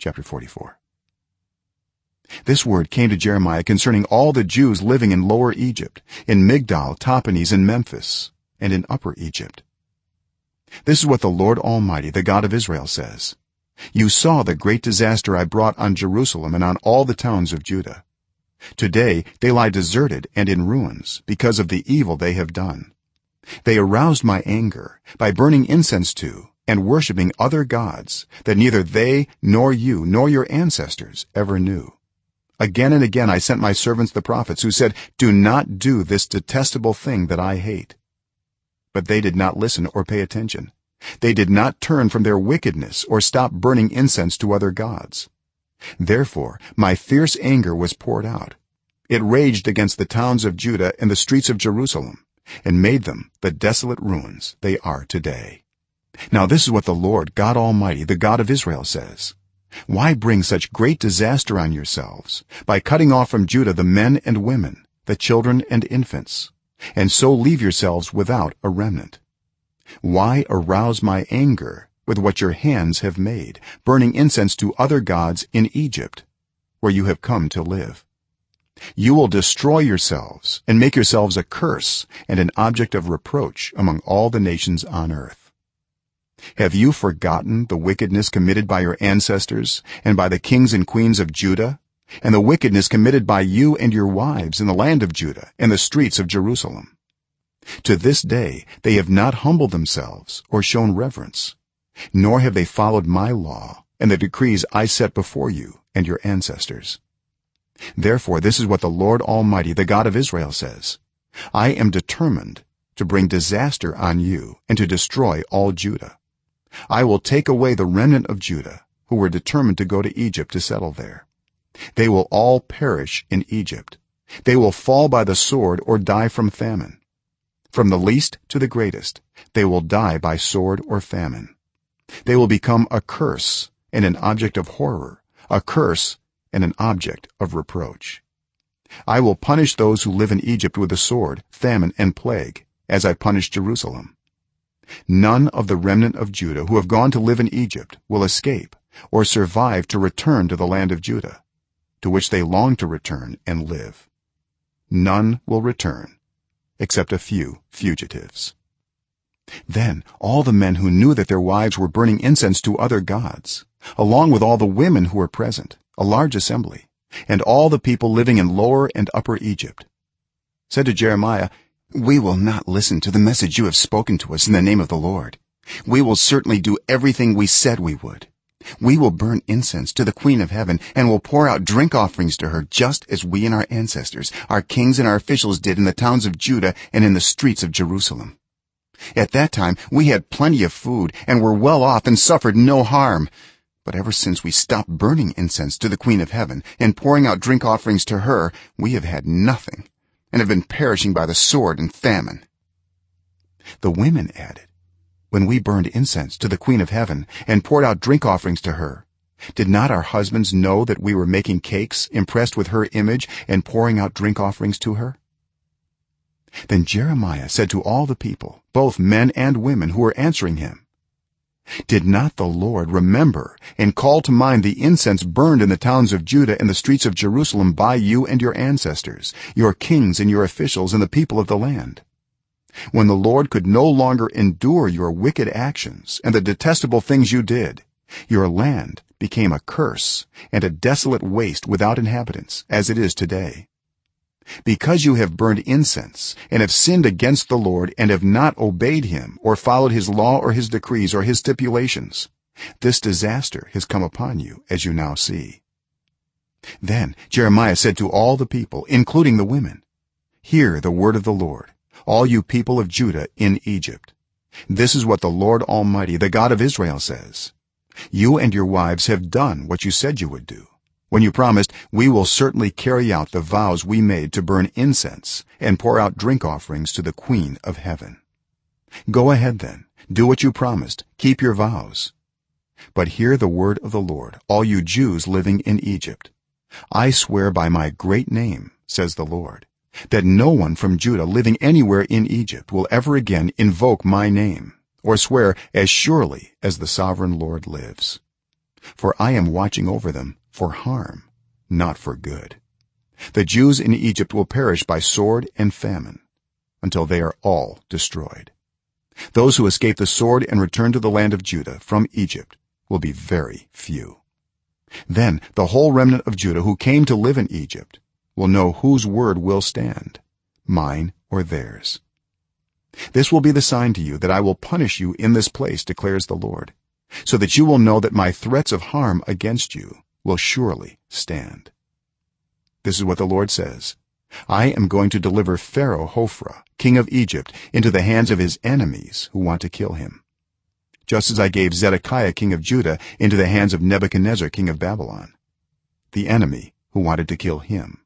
chapter 44 this word came to jeremiah concerning all the jews living in lower egypt in migdol tahpanhes and memphis and in upper egypt. This is what the lord almighty the god of israel says. You saw the great disaster i brought on jerusalem and on all the towns of judah. Today they lie deserted and in ruins because of the evil they have done. They aroused my anger by burning incense to and worshipping other gods that neither they nor you nor your ancestors ever knew. Again and again i sent my servants the prophets who said do not do this detestable thing that i hate. But they did not listen or pay attention. They did not turn from their wickedness or stop burning incense to other gods. Therefore my fierce anger was poured out. It raged against the towns of judah and the streets of jerusalem and made them the desolate ruins they are today now this is what the lord god almighty the god of israel says. Why bring such great disaster on yourselves? By cutting off from judah the men and women the children and infants and so leave yourselves without a remnant. Why arouse my anger with what your hands have made burning incense to other gods in egypt where you have come to live? You will destroy yourselves and make yourselves a curse and an object of reproach among all the nations on earth have you forgotten the wickedness committed by your ancestors and by the kings and queens of judah? And the wickedness committed by you and your wives in the land of judah and the streets of jerusalem? To this day they have not humbled themselves or shown reverence nor have they followed my law and the decrees i set before you and your ancestors. Therefore this is what the lord almighty the god of israel says. I am determined to bring disaster on you and to destroy all judah i will take away the remnant of judah who were determined to go to egypt to settle there. They will all perish in egypt. They will fall by the sword or die from famine. From the least to the greatest they will die by sword or famine. They will become a curse and an object of horror a curse and an object of reproach. I will punish those who live in egypt with the sword famine and plague as i punished jerusalem none of the remnant of judah who have gone to live in egypt will escape or survive to return to the land of judah to which they long to return and live. None will return except a few fugitives. Then all the men who knew that their wives were burning incense to other gods along with all the women who were present a large assembly and all the people living in lower and upper egypt said to jeremiah we will not listen to the message you have spoken to us in the name of the lord. We will certainly do everything we said we would. We will burn incense to the queen of heaven and will pour out drink offerings to her just as we and our ancestors our kings and our officials did in the towns of judah and in the streets of jerusalem. At that time we had plenty of food and were well off and suffered no harm. But ever since we stopped burning incense to the queen of heaven and pouring out drink offerings to her we have had nothing and have been perishing by the sword and famine. The women added when we burned incense to the queen of heaven and poured out drink offerings to her did not our husbands know that we were making cakes impressed with her image and pouring out drink offerings to her? Then jeremiah said to all the people both men and women who were answering him did not the lord remember and call to mind the incense burned in the towns of judah and the streets of jerusalem by you and your ancestors your kings and your officials and the people of the land? When the lord could no longer endure your wicked actions and the detestable things you did your land became a curse and a desolate waste without inhabitants as it is today because you have burned incense and have sinned against the lord and have not obeyed him or followed his law or his decrees or his stipulations this disaster has come upon you as you now see. Then jeremiah said to all the people including the women hear the word of the lord all you people of judah in egypt. This is what the lord almighty the god of israel says. You and your wives have done what you said you would do when you promised we will certainly carry out the vows we made to burn incense and pour out drink offerings to the queen of heaven. Go ahead then. Do what you promised. Keep your vows. But hear the word of the lord all you jews living in egypt. I swear by my great name says the lord that no one from judah living anywhere in egypt will ever again invoke my name or swear as surely as the sovereign lord lives. For i am watching over them for harm not for good. The jews in egypt will perish by sword and famine until they are all destroyed. Those who escape the sword and return to the land of judah from egypt will be very few. Then the whole remnant of judah who came to live in egypt will know whose word will stand mine or theirs. This will be the sign to you that i will punish you in this place declares the lord so that you will know that my threats of harm against you will surely stand. This is what the lord says. I am going to deliver pharaoh hophra king of egypt into the hands of his enemies who want to kill him. Just as i gave zedekiah king of judah into the hands of nebuchadnezzar king of babylon the enemy who wanted to kill him